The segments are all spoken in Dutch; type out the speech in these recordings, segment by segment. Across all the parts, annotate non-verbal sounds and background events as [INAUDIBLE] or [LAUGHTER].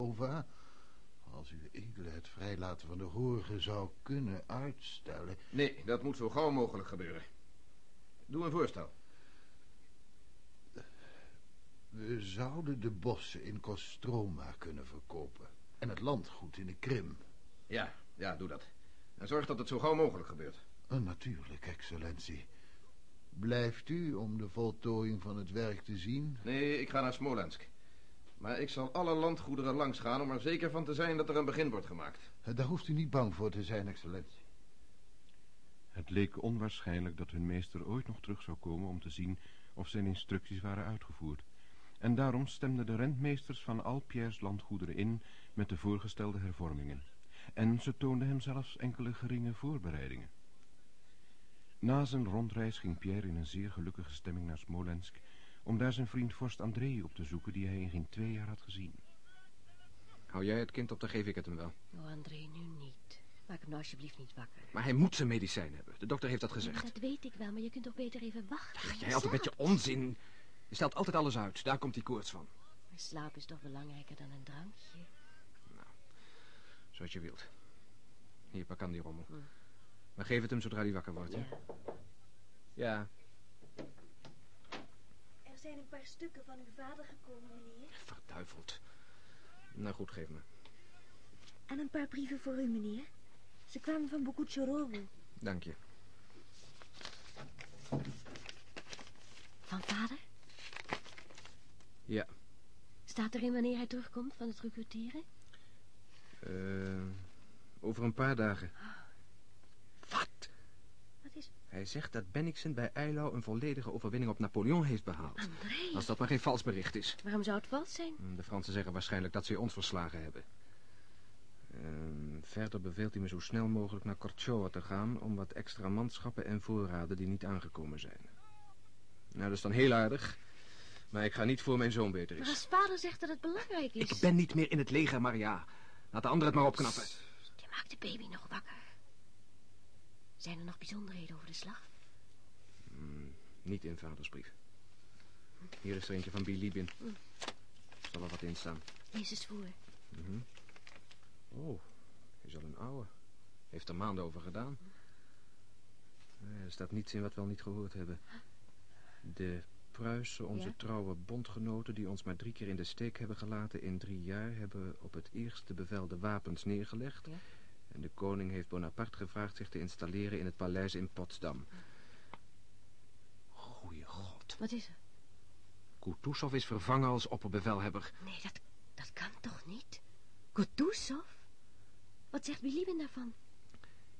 Ova, als u edele het vrijlaten van de horen zou kunnen uitstellen... Nee, dat moet zo gauw mogelijk gebeuren. Doe een voorstel. We zouden de bossen in Kostroma kunnen verkopen. En het landgoed in de Krim. Ja, ja, doe dat. En zorg dat het zo gauw mogelijk gebeurt. Uh, natuurlijk, excellentie. Blijft u om de voltooiing van het werk te zien? Nee, ik ga naar Smolensk. Maar ik zal alle landgoederen langs gaan om er zeker van te zijn dat er een begin wordt gemaakt. Uh, daar hoeft u niet bang voor te zijn, excellentie. Het leek onwaarschijnlijk dat hun meester ooit nog terug zou komen om te zien of zijn instructies waren uitgevoerd. En daarom stemden de rentmeesters van al Pierre's landgoederen in met de voorgestelde hervormingen. En ze toonden hem zelfs enkele geringe voorbereidingen. Na zijn rondreis ging Pierre in een zeer gelukkige stemming naar Smolensk... om daar zijn vriend vorst André op te zoeken die hij in geen twee jaar had gezien. Hou jij het kind op, dan geef ik het hem wel. Oh, André, nu niet. Maak hem nou alsjeblieft niet wakker. Maar hij moet zijn medicijn hebben. De dokter heeft dat gezegd. Ja, dat weet ik wel, maar je kunt toch beter even wachten? Ach, jij altijd met je onzin. Je stelt altijd alles uit. Daar komt die koorts van. Maar slaap is toch belangrijker dan een drankje? Nou, zoals je wilt. Hier, pak aan die rommel. Hm. Maar geef het hem zodra hij wakker wordt, ja. Ja. Er zijn een paar stukken van uw vader gekomen, meneer. Verduiveld. Nou goed, geef me. En een paar brieven voor u, meneer. Ze kwamen van Bokuchorovo. Dank je. Van vader? Ja. Staat erin wanneer hij terugkomt van het recruteren? Uh, over een paar dagen. Wat? Hij zegt dat Bennigsen bij Eilau een volledige overwinning op Napoleon heeft behaald. André. Als dat maar geen vals bericht is. Waarom zou het vals zijn? De Fransen zeggen waarschijnlijk dat ze ons verslagen hebben. Uh, verder beveelt hij me zo snel mogelijk naar Korchowa te gaan... om wat extra manschappen en voorraden die niet aangekomen zijn. Nou, dat is dan heel aardig. Maar ik ga niet voor mijn zoon beter is. Maar als vader zegt dat het belangrijk is... Ik ben niet meer in het leger, Maria. Laat de anderen het maar opknappen. Je maakt de baby nog wakker. Zijn er nog bijzonderheden over de slag? Mm, niet in vaders brief. Hier is er eentje van Bilibin. Mm. Zal er wat in staan. Lees eens voor. Mm -hmm. Oh, is al een oude. Heeft er maanden over gedaan. Er staat niets in wat we al niet gehoord hebben. De Pruisen, onze ja? trouwe bondgenoten... die ons maar drie keer in de steek hebben gelaten in drie jaar... hebben op het eerste bevel de wapens neergelegd... Ja? En de koning heeft Bonaparte gevraagd zich te installeren... in het paleis in Potsdam. Goeie god. Wat is er? Kutuzov is vervangen als opperbevelhebber. Nee, dat, dat kan toch niet? Kutuzov? Wat zegt Bilibin daarvan?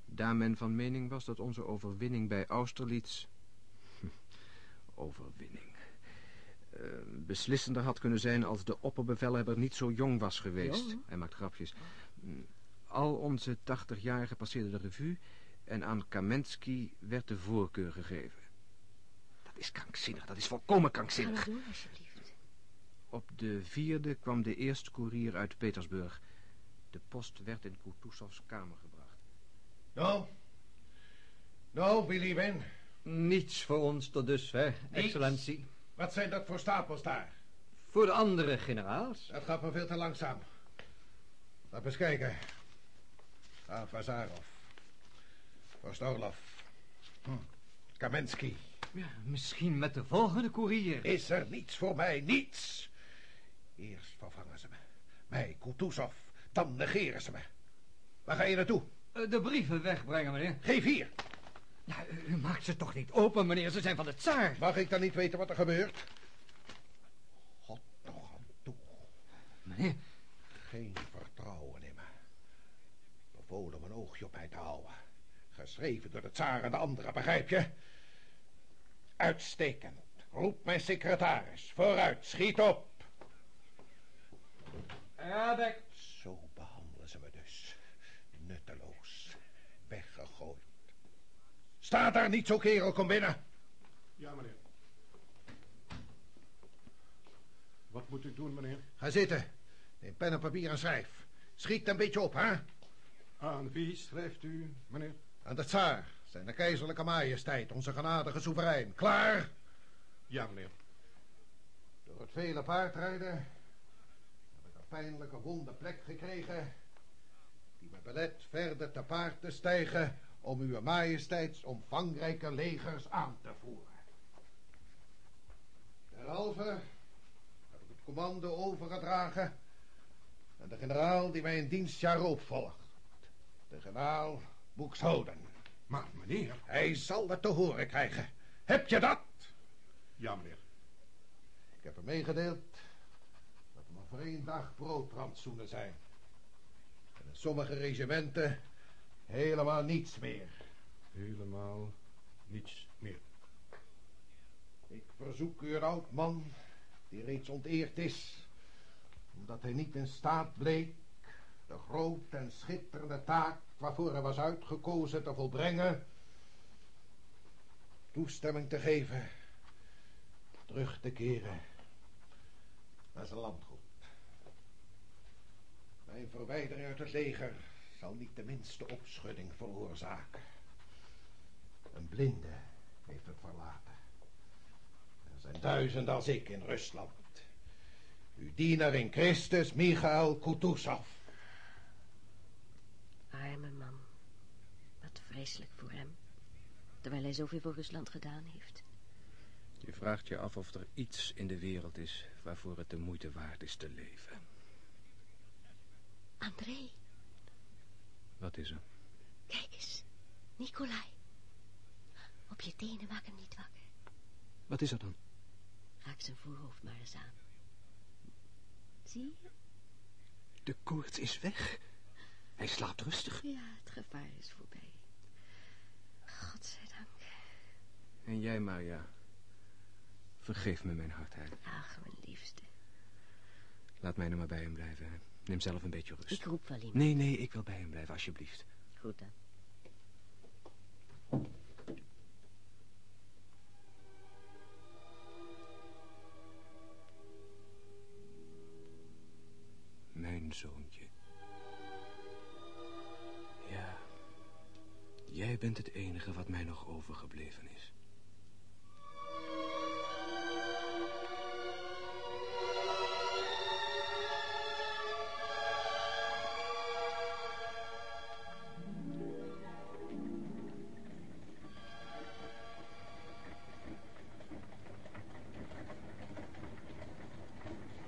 Daar men van mening was dat onze overwinning bij Austerlitz [LAUGHS] overwinning. Uh, beslissender had kunnen zijn als de opperbevelhebber niet zo jong was geweest. Hij maakt grapjes. Al onze tachtigjarigen passeerden de revue... en aan Kamensky werd de voorkeur gegeven. Dat is krankzinnig, dat is volkomen krankzinnig. Ga doen, alsjeblieft. Op de vierde kwam de eerste koerier uit Petersburg. De post werd in Kutuzovs kamer gebracht. Nou? Nou, Billy Ben... Niets voor ons tot dusver, excellentie. Wat zijn dat voor stapels daar? Voor de andere generaals. Dat gaat me veel te langzaam. Laat eens kijken. Ah, Vazarov. Vostorlov. Hm. Kamensky. Ja, misschien met de volgende koerier. Is er niets voor mij, niets. Eerst vervangen ze me. Mij, Kutuzov. Dan negeren ze me. Waar ga je naartoe? De brieven wegbrengen, meneer. Geef hier. Ja, u maakt ze toch niet open, meneer. Ze zijn van de tsaar. Mag ik dan niet weten wat er gebeurt? God toch aan toe. Meneer? Geen vertrouwen in me. Bevolen mijn oogje op mij te houden. Geschreven door de tsaar en de anderen, begrijp je? Uitstekend. Roep mijn secretaris. Vooruit, schiet op. Radek. Zo behandelen ze me dus. Nutteloos. Weggegooid. Staat daar niet zo, kerel, kom binnen. Ja, meneer. Wat moet ik doen, meneer? Ga zitten. Neem pen en papier en schrijf. Schiet een beetje op, hè? Aan wie schrijft u, meneer? Aan de tsaar, zijn de keizerlijke majesteit, onze genadige soeverein. Klaar? Ja, meneer. Door het vele paardrijden heb ik een pijnlijke wonde plek gekregen... die me belet verder te paard te stijgen... om uw majesteits omvangrijke legers aan te voeren. Derhalve heb ik het commando overgedragen... aan de generaal die mijn dienstjaar opvolgt. De generaal Boekshouden. Maar meneer... Hij zal het te horen krijgen. Heb je dat? Ja, meneer. Ik heb hem meegedeeld dat er maar voor één dag broodrantsoenen zijn. En in sommige regimenten helemaal niets meer. Helemaal niets meer. Ik verzoek u een oud man die reeds onteerd is... omdat hij niet in staat bleek de grote en schitterende taak waarvoor hij was uitgekozen te volbrengen... toestemming te geven terug te keren naar zijn landgoed. Mijn verwijdering uit het leger zal niet de minste opschudding veroorzaken. Een blinde heeft het verlaten. Er zijn duizenden als ik in Rusland. Uw dienaar in Christus, Michael Kutuzov. Arme man. Wat vreselijk voor hem. Terwijl hij zoveel voor Rusland gedaan heeft. Je vraagt je af of er iets in de wereld is waarvoor het de moeite waard is te leven. André, Wat is er? kijk eens. Nikolai. Op je tenen maak hem niet wakker. Wat is er dan? Raak zijn voorhoofd maar eens aan. Zie je? De koorts is weg. Hij slaapt rustig. Ja, het gevaar is voorbij. Godzijdank. En jij, Maria. Vergeef me mijn hardheid. Ach, mijn liefste. Laat mij nou maar bij hem blijven. hè. Neem zelf een beetje rust. Ik roep wel iemand. Nee, nee, ik wil bij hem blijven, alsjeblieft. Goed dan. Mijn zoontje. Jij bent het enige wat mij nog overgebleven is.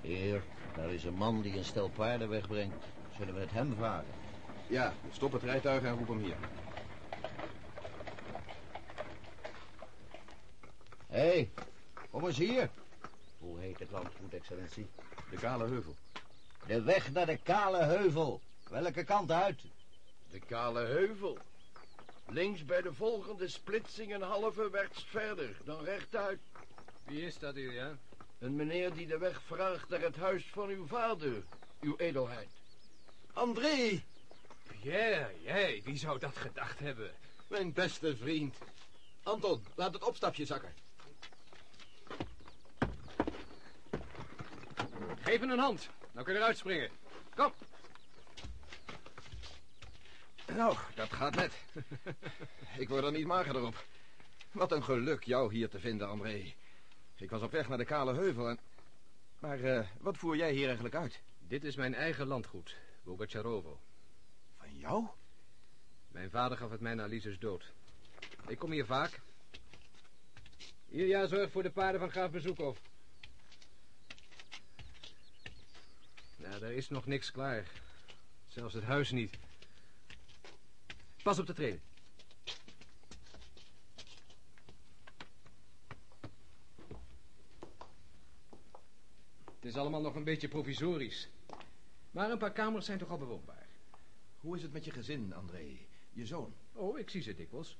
Heer, daar is een man die een stel paarden wegbrengt. Zullen we het hem vragen? Ja, stop het rijtuig en roep hem hier. Hey, kom eens hier. Hoe heet het landgoed, excellentie? De kale heuvel. De weg naar de kale heuvel. Welke kant uit? De kale heuvel. Links bij de volgende splitsing een halve werst verder, dan rechtuit. Wie is dat, Ilja? Een meneer die de weg vraagt naar het huis van uw vader, uw edelheid. André! Pierre, jij, wie zou dat gedacht hebben? Mijn beste vriend. Anton, laat het opstapje zakken. Geef hem een hand. Nou kun je eruit springen. Kom. Nou, dat gaat net. Ik word er niet magerder op. Wat een geluk jou hier te vinden, André. Ik was op weg naar de kale heuvel en... Maar eh, wat voer jij hier eigenlijk uit? Dit is mijn eigen landgoed, Bogacharovo. Van jou? Mijn vader gaf het mij na Lises dood. Ik kom hier vaak. Ilja zorgt voor de paarden van graaf Bezoekhof. Nou, er is nog niks klaar. Zelfs het huis niet. Pas op de treden. Het is allemaal nog een beetje provisorisch. Maar een paar kamers zijn toch al bewoonbaar. Hoe is het met je gezin, André? Je zoon? Oh, ik zie ze dikwijls.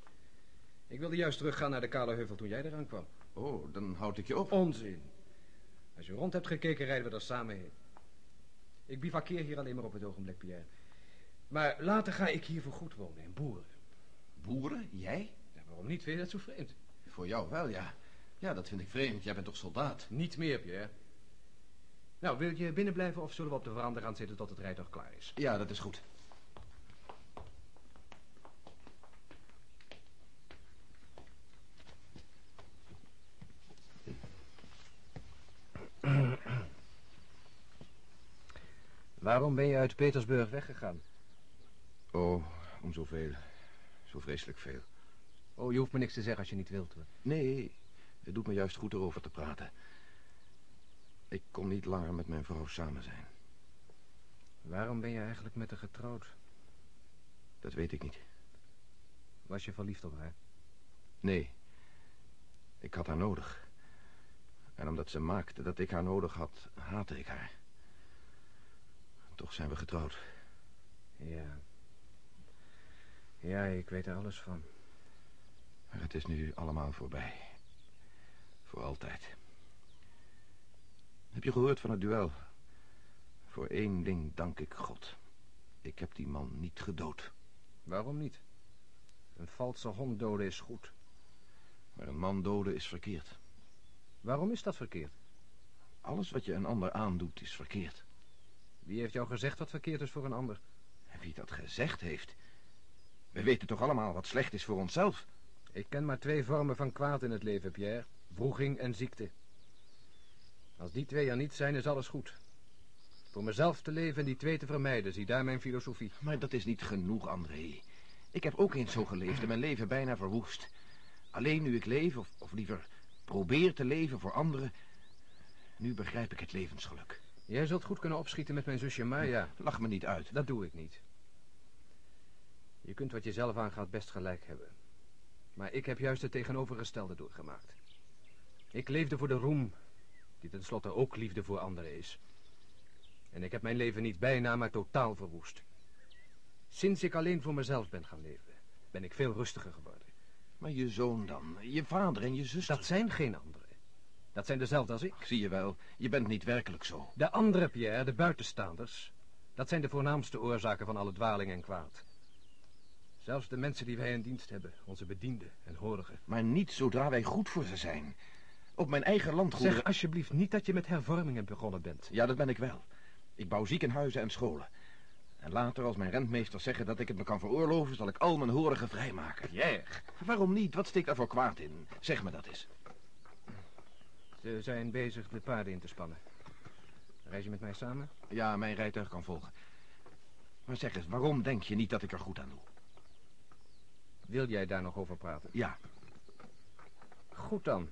Ik wilde juist teruggaan naar de kale heuvel toen jij eraan kwam. Oh, dan houd ik je op. Onzin. Als je rond hebt gekeken, rijden we er samen heen. Ik bivakkeer hier alleen maar op het ogenblik, Pierre. Maar later ga ik hier voor goed wonen, in Boeren. Boeren? Jij? Ja, waarom niet? Vind je dat zo vreemd? Voor jou wel, ja. Ja, dat vind ik vreemd. Jij bent toch soldaat? Niet meer, Pierre. Nou, wil je binnen blijven of zullen we op de veranda gaan zitten tot het rijtuig klaar is? Ja, dat is goed. Waarom ben je uit Petersburg weggegaan? Oh, om zoveel. Zo vreselijk veel. Oh, je hoeft me niks te zeggen als je niet wilt. hoor. Nee, het doet me juist goed erover te praten. Ik kon niet langer met mijn vrouw samen zijn. Waarom ben je eigenlijk met haar getrouwd? Dat weet ik niet. Was je verliefd op haar? Nee. Ik had haar nodig. En omdat ze maakte dat ik haar nodig had, haatte ik haar. Toch zijn we getrouwd. Ja. Ja, ik weet er alles van. Maar het is nu allemaal voorbij. Voor altijd. Heb je gehoord van het duel? Voor één ding dank ik God. Ik heb die man niet gedood. Waarom niet? Een valse hond doden is goed. Maar een man doden is verkeerd. Waarom is dat verkeerd? Alles wat je een ander aandoet is verkeerd. Wie heeft jou gezegd wat verkeerd is voor een ander? Wie dat gezegd heeft... We weten toch allemaal wat slecht is voor onszelf? Ik ken maar twee vormen van kwaad in het leven, Pierre. Vroeging en ziekte. Als die twee er niet zijn, is alles goed. Voor mezelf te leven en die twee te vermijden, zie daar mijn filosofie. Maar dat is niet genoeg, André. Ik heb ook eens zo geleefd en mijn leven bijna verwoest. Alleen nu ik leef, of, of liever probeer te leven voor anderen... nu begrijp ik het levensgeluk. Jij zult goed kunnen opschieten met mijn zusje Maya. Lach me niet uit. Dat doe ik niet. Je kunt wat je zelf aangaat best gelijk hebben. Maar ik heb juist het tegenovergestelde doorgemaakt. Ik leefde voor de roem, die tenslotte ook liefde voor anderen is. En ik heb mijn leven niet bijna, maar totaal verwoest. Sinds ik alleen voor mezelf ben gaan leven, ben ik veel rustiger geworden. Maar je zoon dan, je vader en je zuster... Dat zijn geen anderen. Dat zijn dezelfde als ik. Zie je wel, je bent niet werkelijk zo. De andere, Pierre, de buitenstaanders... dat zijn de voornaamste oorzaken van alle dwaling en kwaad. Zelfs de mensen die wij in dienst hebben, onze bedienden en horigen. Maar niet zodra wij goed voor ze zijn. Op mijn eigen landgoederen... Zeg alsjeblieft niet dat je met hervormingen begonnen bent. Ja, dat ben ik wel. Ik bouw ziekenhuizen en scholen. En later, als mijn rentmeesters zeggen dat ik het me kan veroorloven... zal ik al mijn horigen vrijmaken. Pierre. Waarom niet? Wat steekt daar voor kwaad in? Zeg me dat eens. Ze zijn bezig de paarden in te spannen. Reis je met mij samen? Ja, mijn rijtuig kan volgen. Maar zeg eens, waarom denk je niet dat ik er goed aan doe? Wil jij daar nog over praten? Ja. Goed dan.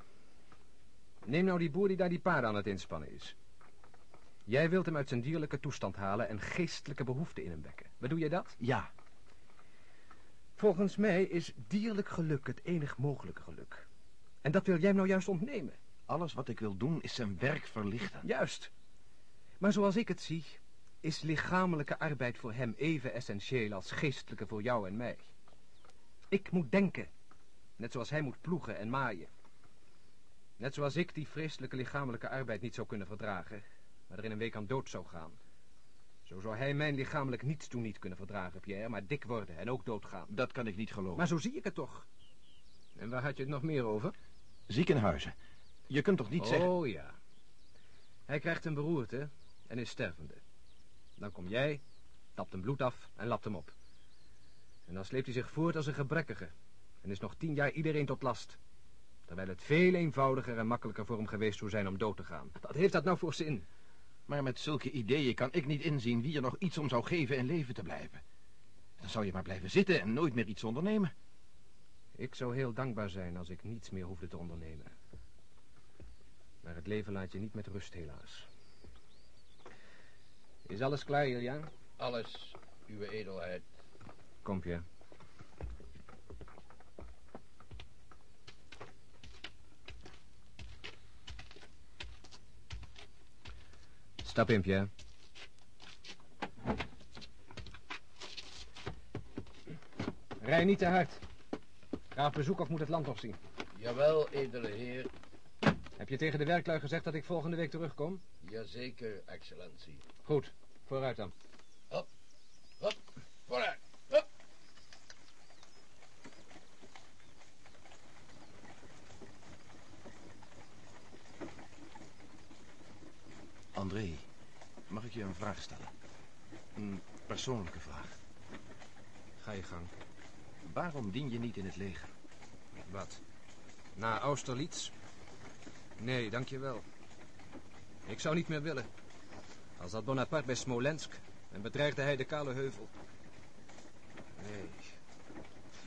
Neem nou die boer die daar die paarden aan het inspannen is. Jij wilt hem uit zijn dierlijke toestand halen en geestelijke behoeften in hem wekken. Bedoel je dat? Ja. Volgens mij is dierlijk geluk het enig mogelijke geluk. En dat wil jij hem nou juist ontnemen. Alles wat ik wil doen is zijn werk verlichten. Juist. Maar zoals ik het zie, is lichamelijke arbeid voor hem even essentieel als geestelijke voor jou en mij. Ik moet denken, net zoals hij moet ploegen en maaien. Net zoals ik die vreselijke lichamelijke arbeid niet zou kunnen verdragen, maar er in een week aan dood zou gaan. Zo zou hij mijn lichamelijk niets doen niet kunnen verdragen, Pierre, maar dik worden en ook doodgaan. Dat kan ik niet geloven. Maar zo zie ik het toch. En waar had je het nog meer over? Ziekenhuizen. Je kunt toch niet oh, zeggen... Oh ja. Hij krijgt een beroerte en is stervende. Dan kom jij, tapt hem bloed af en lapt hem op. En dan sleept hij zich voort als een gebrekkige. En is nog tien jaar iedereen tot last. Terwijl het veel eenvoudiger en makkelijker voor hem geweest zou zijn om dood te gaan. Wat heeft dat nou voor zin? Maar met zulke ideeën kan ik niet inzien wie er nog iets om zou geven in leven te blijven. Dan zou je maar blijven zitten en nooit meer iets ondernemen. Ik zou heel dankbaar zijn als ik niets meer hoefde te ondernemen. Maar het leven laat je niet met rust, helaas. Is alles klaar, Ilja? Alles, uw edelheid. Kom, Pierre. Stap in, Pierre. Rij niet te hard. Ga op bezoek of moet het land nog zien? Jawel, edele heer. Heb je tegen de werklui gezegd dat ik volgende week terugkom? Jazeker, excellentie. Goed, vooruit dan. Hop, hop, vooruit. Hop. André, mag ik je een vraag stellen? Een persoonlijke vraag. Ga je gang. Waarom dien je niet in het leger? Wat? Na Austerlitz? Nee, dankjewel. Ik zou niet meer willen. Als dat Bonaparte bij Smolensk, En bedreigde hij de kale heuvel. Nee.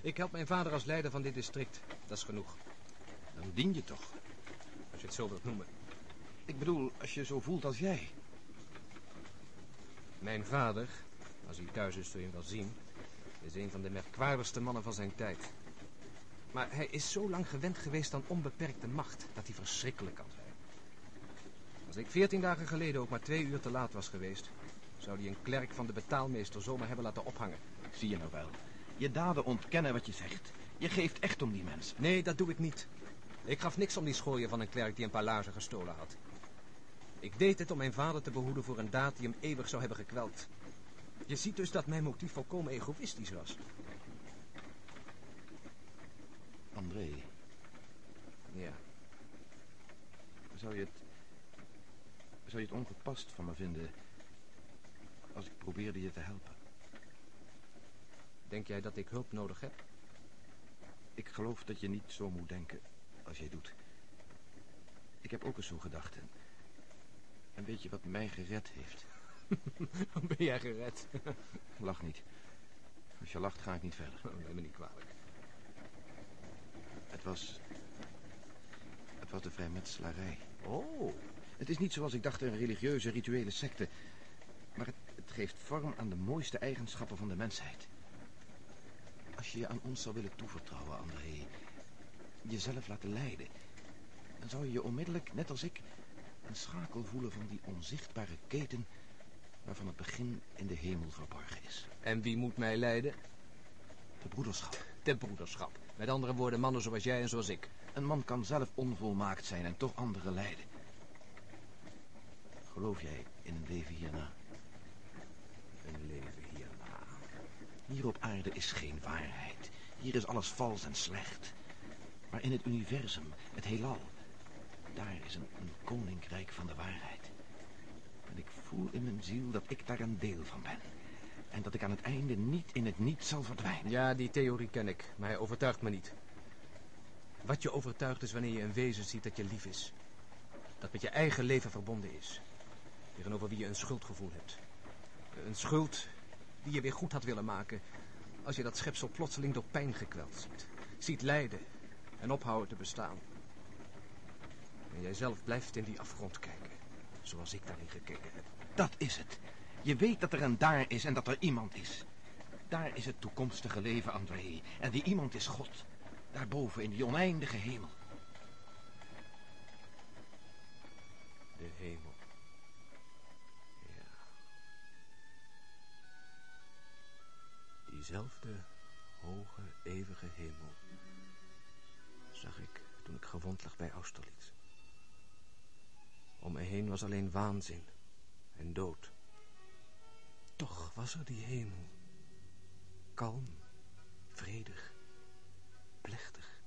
Ik help mijn vader als leider van dit district. Dat is genoeg. Dan dien je toch. Als je het zo wilt noemen. Ik bedoel, als je zo voelt als jij. Mijn vader, als hij thuis is zul je hem wel zien... is een van de merkwaardigste mannen van zijn tijd. Maar hij is zo lang gewend geweest aan onbeperkte macht... dat hij verschrikkelijk kan zijn. Als ik veertien dagen geleden ook maar twee uur te laat was geweest... zou hij een klerk van de betaalmeester zomaar hebben laten ophangen. Zie je nou wel. Je daden ontkennen wat je zegt. Je geeft echt om die mensen. Nee, dat doe ik niet. Ik gaf niks om die schooien van een klerk die een paar laarzen gestolen had. Ik deed het om mijn vader te behoeden voor een daad die hem eeuwig zou hebben gekweld. Je ziet dus dat mijn motief volkomen egoïstisch was. André, Ja, zou je het... Zou je het ongepast van me vinden... als ik probeerde je te helpen? denk jij dat ik hulp nodig heb? Ik geloof dat je niet zo moet denken als jij doet. Ik heb ook eens zo gedacht. En, weet je wat mij gered heeft? [LAUGHS] Ben jij gered? Lach niet. Als je lacht ga ik niet verder. Oh, neem me niet kwalijk. Het was... Het was de vrijmetselarij. Oh, Het is niet zoals ik dacht een religieuze, rituele secte. Maar het, het geeft vorm aan de mooiste eigenschappen van de mensheid. Als je je aan ons zou willen toevertrouwen, André... jezelf laten leiden... dan zou je je onmiddellijk, net als ik... een schakel voelen van die onzichtbare keten... waarvan het begin in de hemel verborgen is. en wie moet mij leiden? De broederschap. De broederschap. Met andere woorden, mannen zoals jij en zoals ik. Een man kan zelf onvolmaakt zijn en toch anderen leiden. Geloof jij in een leven hierna? Een leven hierna. Hier op aarde is geen waarheid. Hier is alles vals en slecht. Maar in het universum, het heelal, daar is een, een koninkrijk van de waarheid. En ik voel in mijn ziel dat ik daar een deel van ben. En dat ik aan het einde niet in het niet zal verdwijnen. Ja, die theorie ken ik, maar hij overtuigt me niet. Wat je overtuigt is wanneer je een wezen ziet dat je lief is. Dat met je eigen leven verbonden is. Tegenover wie je een schuldgevoel hebt. Een schuld die je weer goed had willen maken... als je dat schepsel plotseling door pijn gekweld ziet. Ziet lijden en ophouden te bestaan. En jij zelf blijft in die afgrond kijken. Zoals ik daarin gekeken heb. Dat is het. Je weet dat er een daar is en dat er iemand is. Daar is het toekomstige leven, André. En die iemand is God. Daarboven in die oneindige hemel. De hemel. Ja. Diezelfde hoge, eeuwige hemel zag ik toen ik gewond lag bij Austerlitz. Om me heen was alleen waanzin en dood. Toch was er die hemel. Kalm, vredig, plechtig.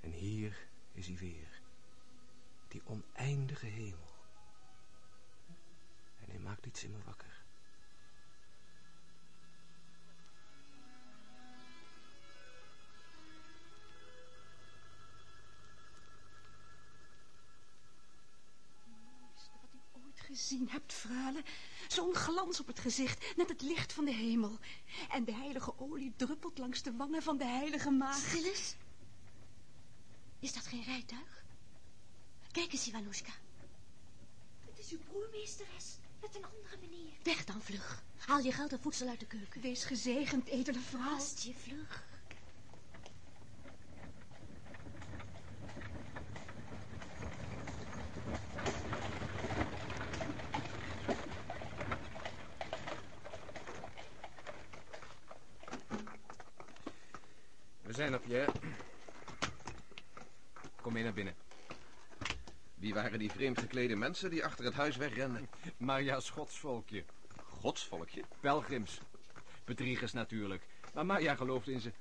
En hier is hij weer. Die oneindige hemel. En hij maakt iets in me wakker. Gezien hebt, Freule. Zo'n glans op het gezicht, net het licht van de hemel. En de heilige olie druppelt langs de wangen van de heilige maagd. Stil eens. Is dat geen rijtuig? Kijk eens, Ivanushka. Het is uw broermeesteres, met een andere meneer. Weg dan, vlug. Haal je geld en voedsel uit de keuken. Wees gezegend, edele vrouw. Haast je vlug. We zijn er, Pierre. Kom mee naar binnen. Wie waren die vreemd geklede mensen die achter het huis wegrenden? Maria's godsvolkje. Godsvolkje. Pelgrims. Bedriegers natuurlijk. Maar Maria gelooft in ze.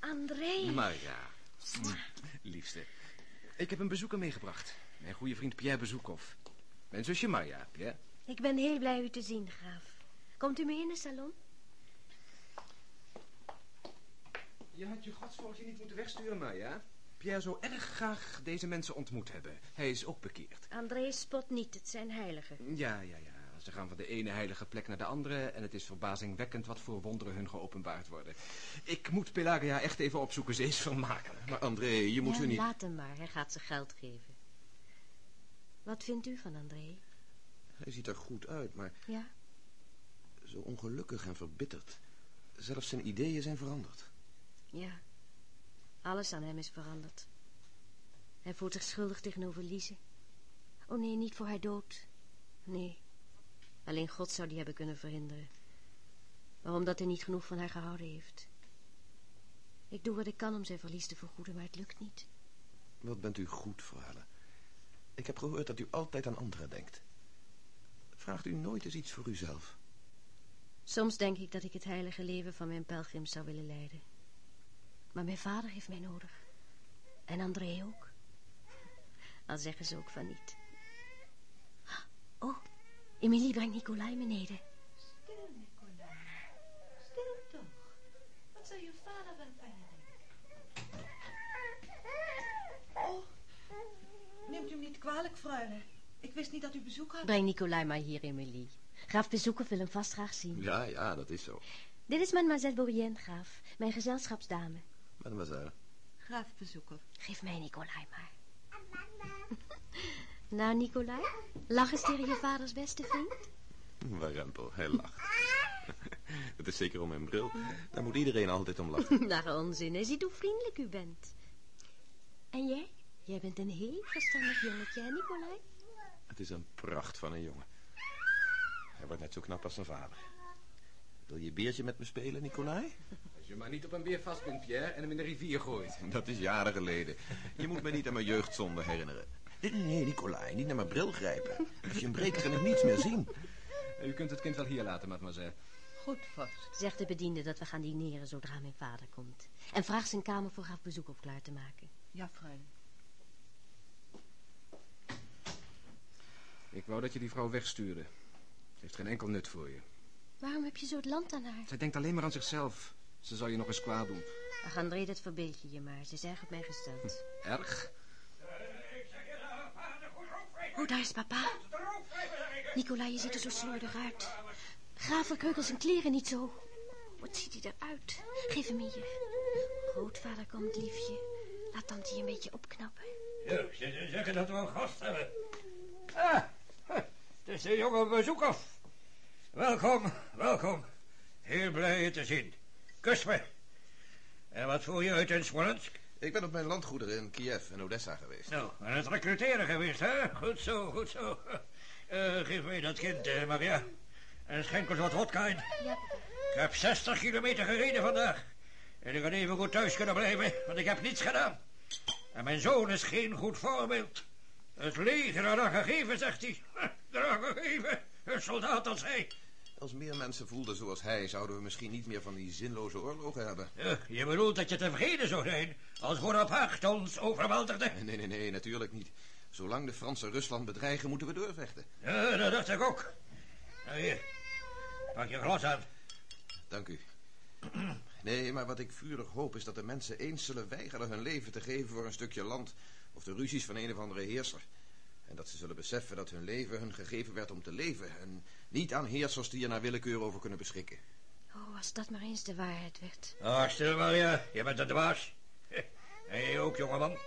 André. Maria. Liefste. Ik heb een bezoeker meegebracht. Mijn goede vriend Pierre Bezoekhoff. Mijn zusje Maria, Pierre. Ik ben heel blij u te zien, graaf. Komt u mee in de salon? Je had je godsvolkje niet moeten wegsturen, Maria. Pierre zou erg graag deze mensen ontmoet hebben. Hij is ook bekeerd. André spot niet, het zijn heiligen. Ja, ja, ja. Ze gaan van de ene heilige plek naar de andere... en het is verbazingwekkend wat voor wonderen hun geopenbaard worden. Ik moet Pelagia echt even opzoeken, ze is vermakelijk. Maar André, je moet ja, hun niet... laat hem maar, hij gaat ze geld geven. Wat vindt u van André? Hij ziet er goed uit, maar Ja? zo ongelukkig en verbitterd. Zelfs zijn ideeën zijn veranderd. Ja. Alles aan hem is veranderd. Hij voelt zich schuldig tegenover Lise. Oh nee, niet voor haar dood. Nee. Alleen God zou die hebben kunnen verhinderen. Maar omdat hij niet genoeg van haar gehouden heeft. Ik doe wat ik kan om zijn verlies te vergoeden, maar het lukt niet. Wat bent u goed, Freule. Ik heb gehoord dat u altijd aan anderen denkt. Vraagt u nooit eens iets voor uzelf? Soms denk ik dat ik het heilige leven van mijn pelgrim zou willen leiden. Maar mijn vader heeft mij nodig. En André ook. Al zeggen ze ook van niet. Oh, Emilie brengt Nicolai beneden. Stil, Nicolai. Stil toch. Wat zou je vader wel fijn Oh, neemt u me niet kwalijk, freule. Ik wist niet dat u bezoek had. Breng Nicolai maar hier, Emilie. Graaf bezoeker wil hem vast graag zien. Ja, ja, dat is zo. Dit is mademoiselle Bourienne, graaf. Mijn gezelschapsdame. Mademoiselle. Graaf bezoeker. Geef mij Nicolai maar. [LAUGHS] nou, Nicolai, lach eens tegen je vaders beste vriend. Warempel, hij lacht. [LAUGHS] Het is zeker om mijn bril. Daar moet iedereen altijd om lachen. [LAUGHS] Naar onzin, hij ziet hoe vriendelijk u bent. En jij? Jij bent een heel verstandig jongetje, hè, Nicolai? Het is een pracht van een jongen. Hij wordt net zo knap als zijn vader. Wil je beertje met me spelen, Nicolai? Als je maar niet op een beer vastbindt, Pierre, en hem in de rivier gooit. [LAUGHS] Dat is jaren geleden. Je moet me niet aan mijn jeugdzonde herinneren. Nee, Nicolai, niet naar mijn bril grijpen. Als je hem breekt, kan ik niets meer zien. U kunt het kind wel hier laten, mademoiselle. Goed vast. Zeg de bediende dat we gaan dineren zodra mijn vader komt. En vraag zijn kamer voor graaf bezoek op klaar te maken. Ja, freule. Ik wou dat je die vrouw wegstuurde. Ze heeft geen enkel nut voor je. Waarom heb je zo het land aan haar? Zij denkt alleen maar aan zichzelf. Ze zal je nog eens kwaad doen. Ach, André, dat verbeeld je je maar. Ze is erg op mij gesteld. Erg? Oh, daar is papa. Nicolai, je ziet er zo slordig uit. Graaf, verkreukel zijn kleren niet zo. Wat ziet hij eruit? Geef hem hier. Grootvader komt, liefje. Laat tante je een beetje opknappen. Ja, ze zeggen dat we een gast hebben. Ah, is de jonge bezoeker. Welkom, welkom. Heel blij je te zien. Kus me. En wat voer je uit in Smolensk? Ik ben op mijn landgoederen in Kiev en Odessa geweest. Nou, aan het recruteren geweest, hè? Goed zo, goed zo. [LAUGHS] Eh, geef mij dat kind, eh, Maria. En schenk ons wat vodka in. Ja, Ik heb 60 kilometer gereden vandaag. En ik had even goed thuis kunnen blijven, want ik heb niets gedaan. En mijn zoon is geen goed voorbeeld. Het leger had gegeven, zegt hij. [LAUGHS] Gegeven. Een soldaat als hij. Als meer mensen voelden zoals hij, zouden we misschien niet meer van die zinloze oorlogen hebben. Ja, je bedoelt dat je tevreden zou zijn als Bonaparte ons overweldigde? Nee, nee, nee, natuurlijk niet. Zolang de Fransen Rusland bedreigen, moeten we doorvechten. Ja, dat dacht ik ook. Nou hier, pak je glas aan. Dank u. Nee, maar wat ik vurig hoop is dat de mensen eens zullen weigeren hun leven te geven voor een stukje land of de ruzies van een of andere heerser. En dat ze zullen beseffen dat hun leven hun gegeven werd om te leven en niet aan heersers die er naar willekeur over kunnen beschikken. Oh, als dat maar eens de waarheid werd. Ah, stil Maria, je bent de dwaas. [LAUGHS] En jij ook, jongeman.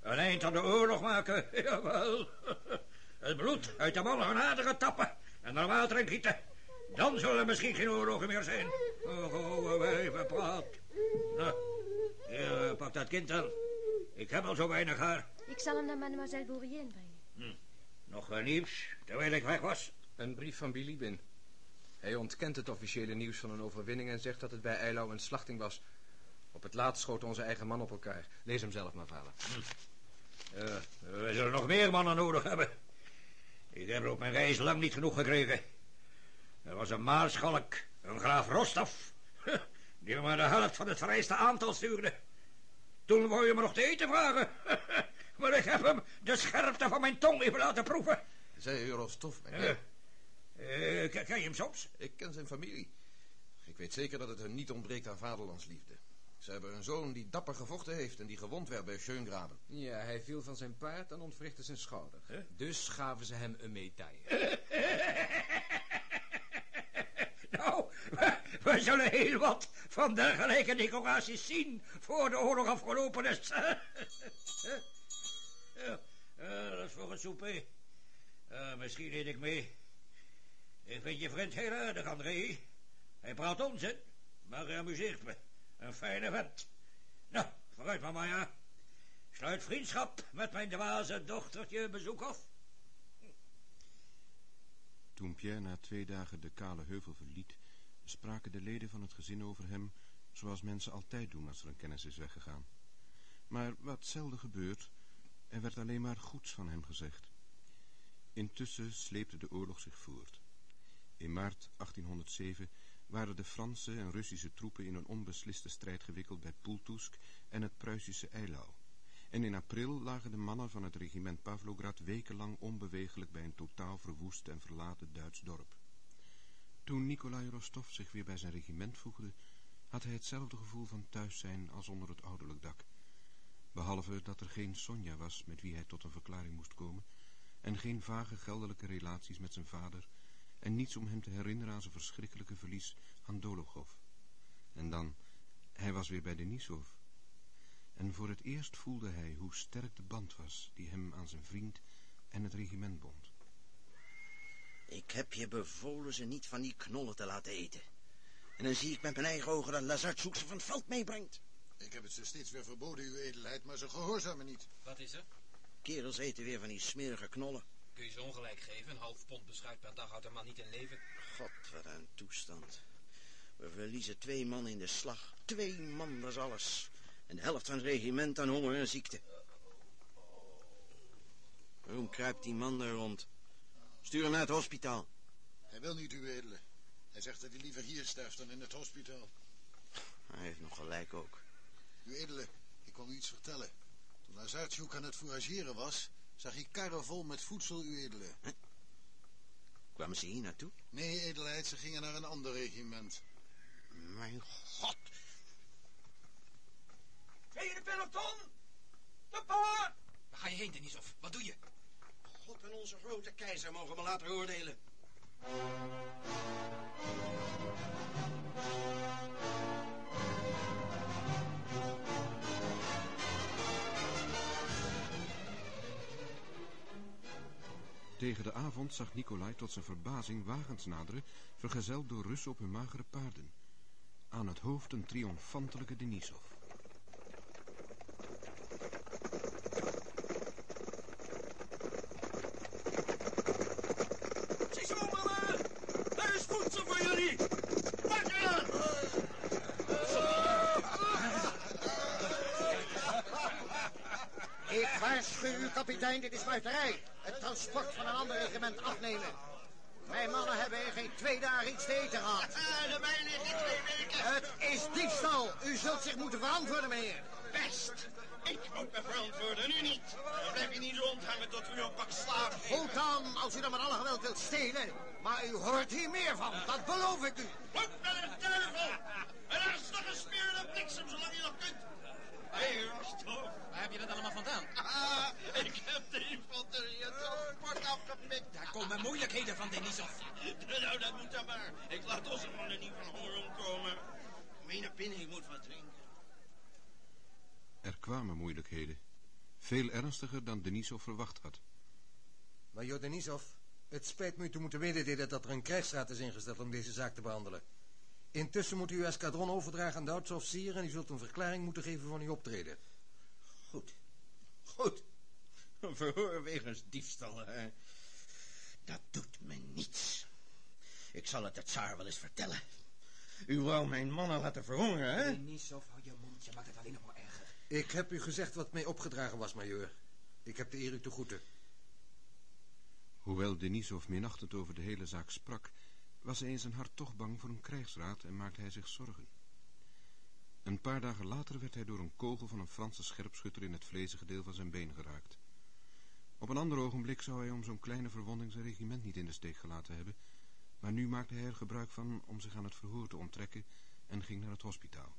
Een eind aan de oorlog maken, [LAUGHS] jawel. [LAUGHS] Het bloed uit de mannen van aderen tappen en er water in gieten. Dan zullen er misschien geen oorlogen meer zijn. Oh, oh, wijven praat. Nou, hier, eh, pak dat kind dan. Ik heb al zo weinig haar. Ik zal hem naar mademoiselle Bourienne brengen. Hm. Nog wel nieuws, terwijl ik weg was. Een brief van Bilibin. Hij ontkent het officiële nieuws van een overwinning en zegt dat het bij Eilau een slachting was. Op het laatst schoten onze eigen man op elkaar. Lees hem zelf maar, vader. Ja, we zullen nog meer mannen nodig hebben. Ik heb er op mijn reis lang niet genoeg gekregen. Er was een maarschalk, een graaf Rostov, [LAUGHS] die me maar de helft van het vereiste aantal stuurde. Toen wou je me nog te eten vragen. [LAUGHS] Maar ik heb hem de scherpte van mijn tong even laten proeven. Zij Rostov, meneer. Eh, ken je hem soms? Ik ken zijn familie. Ik weet zeker dat het hem niet ontbreekt aan vaderlandsliefde. Ze hebben een zoon die dapper gevochten heeft en die gewond werd bij Schöngraben. Ja, hij viel van zijn paard en ontwrichtte zijn schouder. Dus gaven ze hem een medaille. [LAUGHS] Nou, we zullen heel wat van dergelijke decoraties zien voor de oorlog afgelopen is. [LAUGHS] dat is voor het souper. Misschien eet ik mee. Ik vind je vriend heel aardig, André. Hij praat onzin, maar hij amuseert me. Een fijne vent. Nou, vooruit, mama, ja. Sluit vriendschap met mijn dwaze dochtertje bezoek. Toen Pierre na twee dagen de kale heuvel verliet, spraken de leden van het gezin over hem, zoals mensen altijd doen als er een kennis is weggegaan. Maar wat zelden gebeurt, er werd alleen maar goeds van hem gezegd. Intussen sleepte de oorlog zich voort. In maart 1807 waren de Franse en Russische troepen in een onbesliste strijd gewikkeld bij Pultusk en het Pruisische Eilau. En in april lagen de mannen van het regiment Pavlograd wekenlang onbewegelijk bij een totaal verwoest en verlaten Duits dorp. Toen Nikolai Rostov zich weer bij zijn regiment voegde, had hij hetzelfde gevoel van thuis zijn als onder het ouderlijk dak. Behalve dat er geen Sonja was met wie hij tot een verklaring moest komen, en geen vage geldelijke relaties met zijn vader, en niets om hem te herinneren aan zijn verschrikkelijke verlies aan Dologov. En dan, hij was weer bij Denisov. En voor het eerst voelde hij hoe sterk de band was die hem aan zijn vriend en het regiment bond. Ik heb je bevolen ze niet van die knollen te laten eten. En dan zie ik met mijn eigen ogen dat Lazartsoek ze van het veld meebrengt. Ik heb het ze steeds weer verboden, uw edelheid, maar ze gehoorzamen niet. Wat is er? Kerels eten weer van die smerige knollen. Kun je ze ongelijk geven? Een half pond beschuit per dag houdt een man niet in leven. God, wat een toestand. We verliezen twee man in de slag. Twee man, dat is alles. En de helft van het regiment aan honger en ziekte. Waarom kruipt die man daar rond? Stuur hem naar het hospitaal. Hij wil niet, uw edele. Hij zegt dat hij liever hier sterft dan in het hospitaal. Hij heeft nog gelijk ook. Uw edele, ik wil u iets vertellen. Toen Lazartjoek aan het fourageren was, zag ik karren vol met voedsel, uw edele. Huh? Kwamen ze hier naartoe? Nee, edelheid, ze gingen naar een ander regiment. Mijn god. Tweede peloton! De paard! Waar ga je heen, Denisov? Wat doe je? God en onze grote keizer mogen me laten oordelen. Tegen de avond zag Nikolai tot zijn verbazing wagens naderen, vergezeld door Russen op hun magere paarden. Aan het hoofd een triomfantelijke Denisov. Ziezo, mannen! Daar is voedsel voor jullie! Wakker! Ik waarschuw u, kapitein, dit is muiterij. Transport van een ander regiment afnemen. Mijn mannen hebben in geen twee dagen iets te eten gehad. de mijne in twee weken. Het is diefstal. U zult zich moeten verantwoorden, meneer. Best! Ik moet me verantwoorden, u niet. Dan blijf je niet rondhangen tot u een pak slaap. Goed dan, als u dan met alle geweld wilt stelen. Maar u hoort hier meer van, dat beloof ik u. Op met een duivel! Er een smerende bliksem, zolang je nog kunt. Hé, Rostov. Waar heb je dat allemaal vandaan? Ah, ik heb de infanterie transport afgepikt. Daar komen moeilijkheden van, Denisov. [LAUGHS] Nou, dat moet dan maar. Ik laat onze mannen niet van honger omkomen. Mene pinnen, ik moet wat drinken. Er kwamen moeilijkheden. Veel ernstiger dan Denisov verwacht had. Major Denisov, het spijt me u te moeten mededelen dat er een krijgsraad is ingesteld om deze zaak te behandelen. Intussen moet u uw eskadron overdragen aan Duitse officieren en u zult een verklaring moeten geven van uw optreden. Goed. Goed. Verhoor [LAUGHS] wegens diefstal, hè? Dat doet me niets. Ik zal het de tsaar wel eens vertellen. U wou mijn mannen laten verhongeren, hè? Denisov, hou je mond. Je maakt het alleen nog maar erger. Ik heb u gezegd wat mij opgedragen was, majoor. Ik heb de eer u te groeten. Hoewel Denisov minachtend over de hele zaak sprak, was hij in zijn hart toch bang voor een krijgsraad en maakte hij zich zorgen. Een paar dagen later werd hij door een kogel van een Franse scherpschutter in het vlezige deel van zijn been geraakt. Op een ander ogenblik zou hij om zo'n kleine verwonding zijn regiment niet in de steek gelaten hebben, maar nu maakte hij er gebruik van om zich aan het verhoor te onttrekken en ging naar het hospitaal.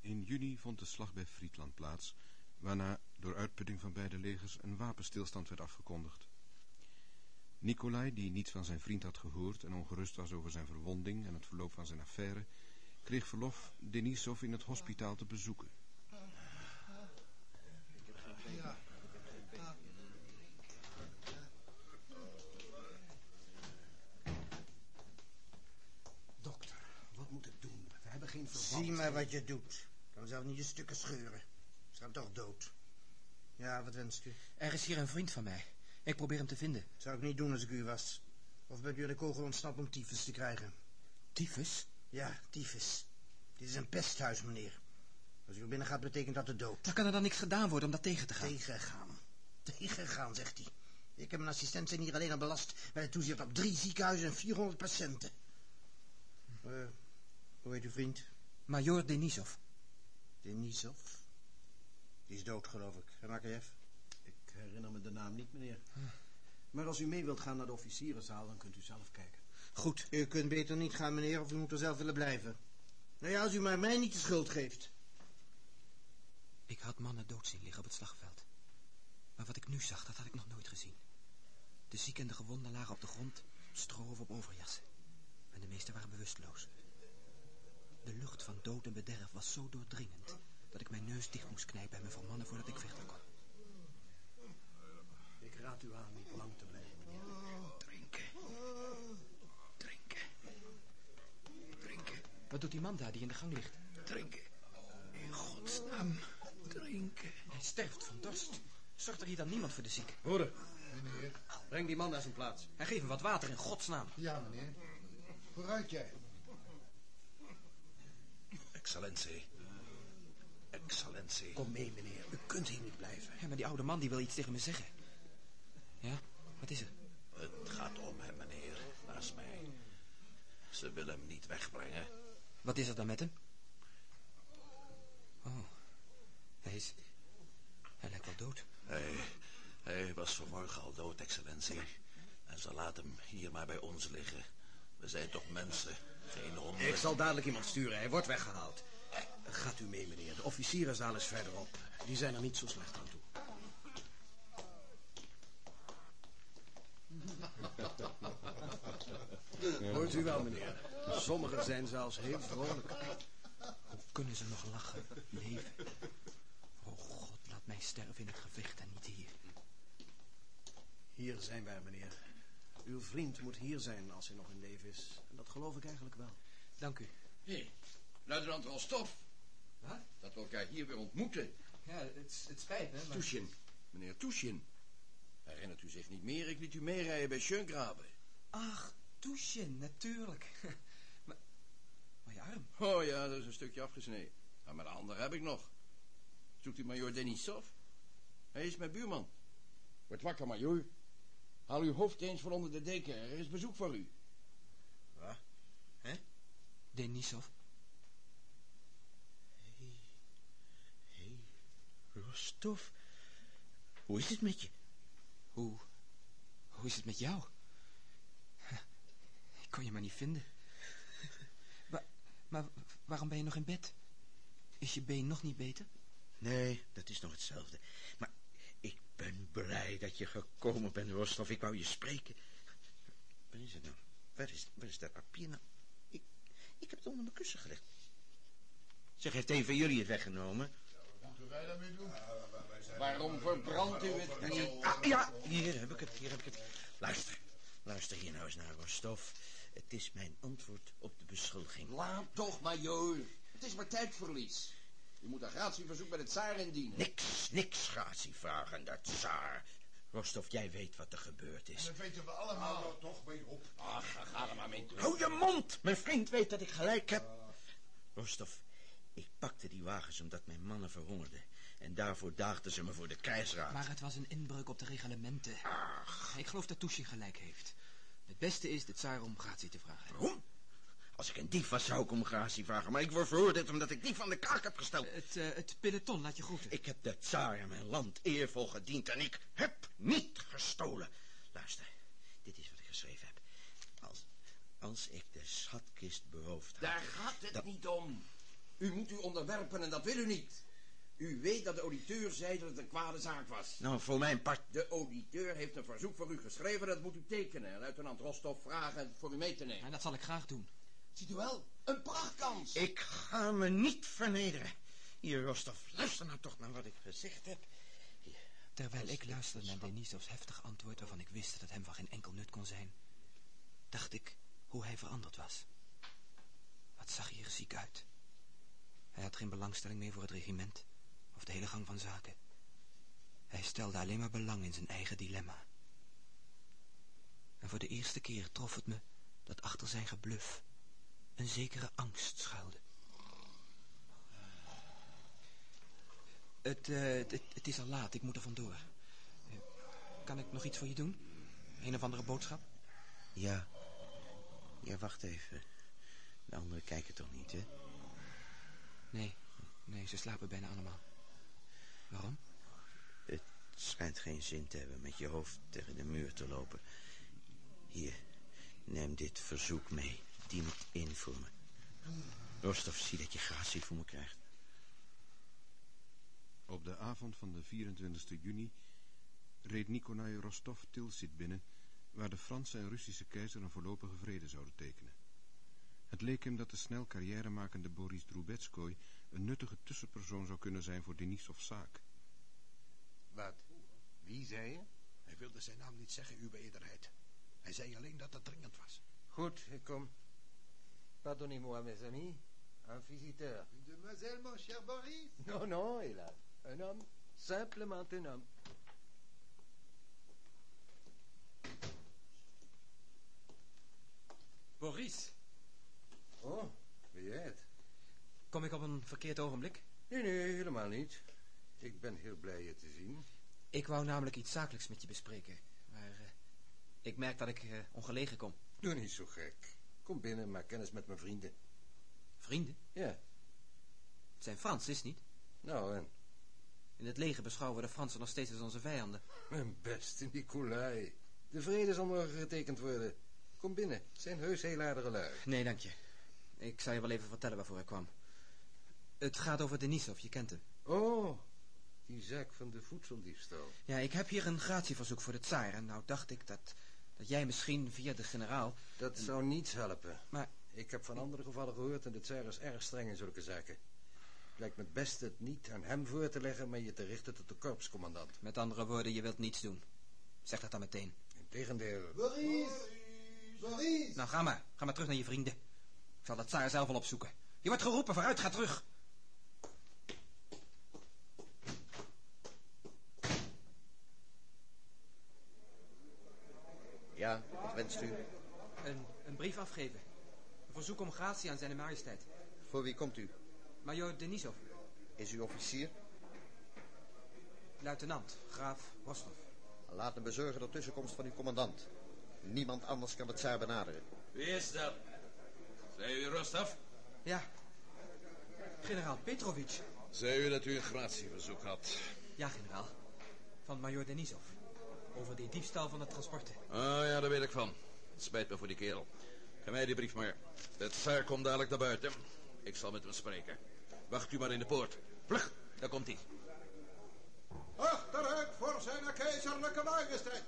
In juni vond de slag bij Friesland plaats, waarna door uitputting van beide legers een wapenstilstand werd afgekondigd. Nicolai, die niets van zijn vriend had gehoord en ongerust was over zijn verwonding en het verloop van zijn affaire, kreeg verlof Denisov in het hospitaal te bezoeken. Dokter, wat moet ik doen? We hebben geen. Zie maar wat je doet. Kan zelf niet je stukken scheuren. Ze gaan toch dood. Ja, wat wenst u? Er is hier een vriend van mij. Ik probeer hem te vinden. Zou ik niet doen als ik u was. Of bent u aan de kogel ontsnapt om tyfus te krijgen? Tyfus? Ja, tyfus. Dit is een pesthuis, meneer. Als u er binnen gaat, betekent dat de dood. Dan kan er dan niks gedaan worden om dat tegen te gaan. Tegengaan. Tegengaan, zegt hij. Ik heb mijn assistent zijn hier alleen al belast... bij het toezicht op drie ziekenhuizen en 400 patiënten. Eh, hoe heet uw vriend? Major Denisov. Denisov? Die is dood, geloof ik. Hè? Ik herinner me de naam niet, meneer. Maar als u mee wilt gaan naar de officierenzaal, dan kunt u zelf kijken. Goed. U kunt beter niet gaan, meneer, of u moet er zelf willen blijven. Nou ja, als u maar mij niet de schuld geeft. Ik had mannen dood zien liggen op het slagveld. Maar wat ik nu zag, dat had ik nog nooit gezien. De zieken en de gewonden lagen op de grond, stro of op overjassen. En de meesten waren bewusteloos. De lucht van dood en bederf was zo doordringend... dat ik mijn neus dicht moest knijpen en me vermannen voordat ik verder kon. Ik raad u aan niet lang te blijven, meneer. Drinken. Drinken. Drinken. Wat doet die man daar die in de gang ligt? Drinken. In godsnaam, drinken. Hij sterft van dorst. Zorgt er hier dan niemand voor de zieke? Broeder. Meneer. Breng die man naar zijn plaats. En geef hem wat water in godsnaam. Ja, meneer. Vooruit jij. Excellentie. Excellentie. Kom mee, meneer. U kunt hier niet blijven. Ja, maar die oude man die wil iets tegen me zeggen. Ja, wat is er? Het gaat om hem, meneer. Naast mij. Ze willen hem niet wegbrengen. Wat is er dan met hem? Oh, hij is... Hij lijkt wel dood. Hij, hij was vanmorgen al dood, excellentie. En ze laten hem hier maar bij ons liggen. We zijn toch mensen, geen honden. Ik zal dadelijk iemand sturen. Hij wordt weggehaald. Gaat u mee, meneer. De officierenzaal is verderop. Die zijn er niet zo slecht aan toe. [LAUGHS] Hoort u wel, meneer. Sommigen zijn zelfs heel vrolijk. Hoe kunnen ze nog lachen, leven? Oh God, laat mij sterven in het gevecht en niet hier. Hier zijn wij, meneer. Uw vriend moet hier zijn als hij nog in leven is. En dat geloof ik eigenlijk wel. Dank u. Hé, hey, luitenant Rostov. Wat? Dat we elkaar hier weer ontmoeten. Ja, het, het spijt me, maar... Tushin, meneer Tushin. Herinnert u zich niet meer? Ik liet u meerijden bij Schöngraben. Ach, Tushin, natuurlijk. [LAUGHS] maar, maar je arm? Oh ja, dat is een stukje afgesneden. Maar mijn andere heb ik nog. Zoekt u major Denisov? Hij is mijn buurman. Word wakker, major. Haal uw hoofd eens van onder de deken. Er is bezoek voor u. Wat? Hè? Denisov. Hé, hey, Rostov. Hoe is het met je? Hoe, hoe is het met jou? Ik kon je maar niet vinden. [LAUGHS] Maar, maar waarom ben je nog in bed? Is je been nog niet beter? Nee, dat is nog hetzelfde. Maar ik ben blij dat je gekomen bent, Rostov. Ik wou je spreken. Waar is het nou? Waar is, waar is dat papier nou? Ik, ik heb het onder mijn kussen gelegd. Zeg, heeft een van jullie het weggenomen? Wat moeten wij daarmee doen? Waarom verbrandt u het niet? Ah, ja, hier heb ik het, hier heb ik het. Luister, luister hier nou eens naar, Rostov. Het is mijn antwoord op de beschuldiging. Laat toch, major. Het is maar tijdverlies. U moet een gratieverzoek bij de tsaar indienen. Niks, niks gratie vragen, dat tsaar. Rostov, jij weet wat er gebeurd is. Dat weten we allemaal. Hou toch mee op. Ach, ga er maar mee toe. Hou je mond! Mijn vriend weet dat ik gelijk heb. Rostov, ik pakte die wagens omdat mijn mannen verhongerden. En daarvoor daagden ze me voor de krijgsraad. Maar het was een inbreuk op de reglementen. Ach. Ik geloof dat Tushin gelijk heeft. Het beste is de tsaar om gratie te vragen. Waarom? Als ik een dief was, zou ik om gratie vragen. Maar ik word veroordeeld omdat ik die van de kaak heb gesteld. Het, uh, het peloton, laat je groeten. Ik heb de tsaar en mijn land eervol gediend en ik heb niet gestolen. Luister, dit is wat ik geschreven heb. Als, als ik de schatkist beroofd had... Daar gaat het dan... niet om. U moet u onderwerpen en dat wil u niet. U weet dat de auditeur zei dat het een kwade zaak was. Nou, voor mijn part... De auditeur heeft een verzoek voor u geschreven, dat moet u tekenen. En luitenant Rostov vragen het voor u mee te nemen. En dat zal ik graag doen. Ziet u wel? Een prachtkans. Ik ga me niet vernederen. Hier, Rostov, luister nou toch naar wat ik gezegd heb. Terwijl ik luisterde naar Denisovs heftig antwoord... waarvan ik wist dat het hem van geen enkel nut kon zijn... dacht ik hoe hij veranderd was. Wat zag hij er ziek uit. Hij had geen belangstelling meer voor het regiment... of de hele gang van zaken. Hij stelde alleen maar belang in zijn eigen dilemma. En voor de eerste keer trof het me dat achter zijn gebluf... een zekere angst schuilde. Het, eh, het, het is al laat, ik moet er vandoor. Eh, kan ik nog iets voor je doen? Een of andere boodschap? Ja. Ja, wacht even. De anderen kijken toch niet, hè? Nee, nee, ze slapen bijna allemaal. Waarom? Het schijnt geen zin te hebben met je hoofd tegen de muur te lopen. Hier, neem dit verzoek mee. Dien het in voor me. Rostov, zie dat je gratie voor me krijgt. Op de avond van de 24 juni reed Nikolai Rostov Tilsit binnen, waar de Franse en Russische keizer een voorlopige vrede zouden tekenen. Het leek hem dat de snel carrièremakende Boris Drubetskoy een nuttige tussenpersoon zou kunnen zijn voor Denisovs zaak. Wat? Wie zei je? Hij wilde zijn naam niet zeggen, uw beederheid. Hij zei alleen dat het dringend was. Goed, ik kom. Pardonnez-moi, mes amis. Un visiteur. Une demoiselle, mon cher Boris Non, non, hélas. Un homme. Simplement un homme. Boris, Oh, ben jij het? kom ik op een verkeerd ogenblik? Nee, nee, helemaal niet. Ik ben heel blij je te zien. Ik wou namelijk iets zakelijks met je bespreken. Maar eh, ik merk dat ik eh, ongelegen kom. Doe niet zo gek. Kom binnen, maak kennis met mijn vrienden. Vrienden? Ja. Het zijn Frans, is niet? Nou, en? In het leger beschouwen we de Fransen nog steeds als onze vijanden. Mijn beste Nicolai. De vrede zal morgen getekend worden. Kom binnen. Het zijn heus heel aardige lui. Nee, dank je. Ik zal je wel even vertellen waarvoor ik kwam. Het gaat over Denisov, je kent hem. Oh, die zaak van de voedseldiefstal. Ja, ik heb hier een gratieverzoek voor de tsaar. En nou dacht ik dat, dat jij misschien via de generaal... Dat zou niets helpen. Maar... Ik heb van andere gevallen gehoord en de tsaar is erg streng in zulke zaken. Het lijkt me het beste het niet aan hem voor te leggen, maar je te richten tot de korpscommandant. Met andere woorden, je wilt niets doen. Zeg dat dan meteen. Integendeel. Boris! Boris! Nou, ga maar. Ga maar terug naar je vrienden. Ik zal dat tsaar zelf wel opzoeken. Je wordt geroepen, vooruit, ga terug. Ja, wat wenst u? Een, een brief afgeven. Een verzoek om gratie aan zijn majesteit. Voor wie komt u? Major Denisov. Is u officier? Luitenant, graaf Rostov. Laat me bezorgen de tussenkomst van uw commandant. Niemand anders kan het tsaar benaderen. Wie is dat? Zei u Rostov? Ja. Generaal Petrovic. Zei u dat u een gratieverzoek had? Ja, generaal. Van major Denisov. Over die diefstal van de transporten. Ah ja, daar weet ik van. Het spijt me voor die kerel. Geef mij die brief maar. De tsaar komt dadelijk naar buiten. Ik zal met hem spreken. Wacht u maar in de poort. Vlug, daar komt hij. Achteruit voor zijn keizerlijke majesteit!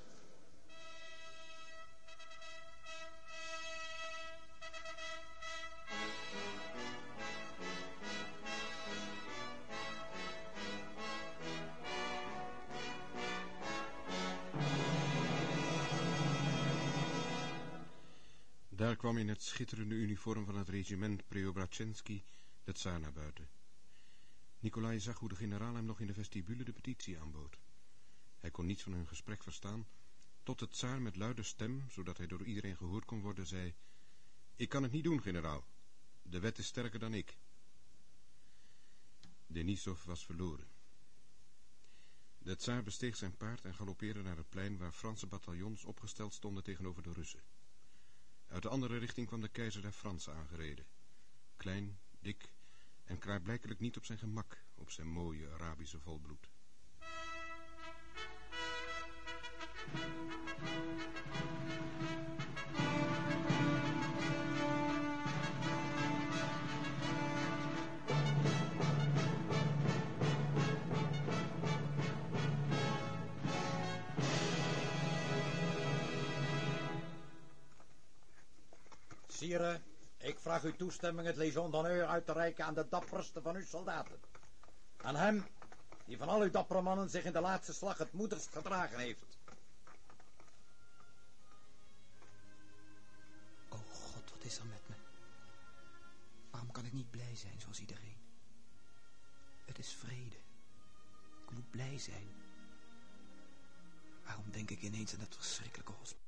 Kwam in het schitterende uniform van het regiment Preobrachensky de tsaar naar buiten. Nikolai zag hoe de generaal hem nog in de vestibule de petitie aanbood. Hij kon niets van hun gesprek verstaan, tot de tsaar met luide stem, zodat hij door iedereen gehoord kon worden, zei... Ik kan het niet doen, generaal. De wet is sterker dan ik. Denisov was verloren. De tsaar besteeg zijn paard en galoppeerde naar het plein waar Franse bataljons opgesteld stonden tegenover de Russen. Uit de andere richting kwam de keizer der Fransen aangereden. Klein, dik en klaarblijkelijk niet op zijn gemak op zijn mooie Arabische volbloed. Ik vraag uw toestemming het Legion d'honneur uit te reiken aan de dapperste van uw soldaten. Aan hem, die van al uw dappere mannen zich in de laatste slag het moedigst gedragen heeft. O God, wat is er met me? Waarom kan ik niet blij zijn zoals iedereen? Het is vrede. Ik moet blij zijn. Waarom denk ik ineens aan dat verschrikkelijke hospitaal?